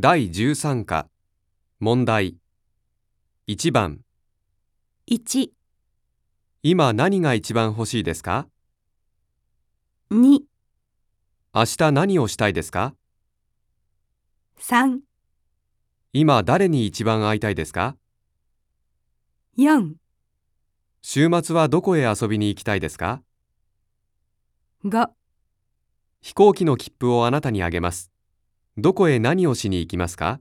第13課。問題。1番。1、今何が一番欲しいですか？2、明日何をしたいですか？3、今誰に一番会いたいですか？4、週末はどこへ遊びに行きたいですか？5飛行機の切符をあなたにあげますどこへ何をしに行きますか？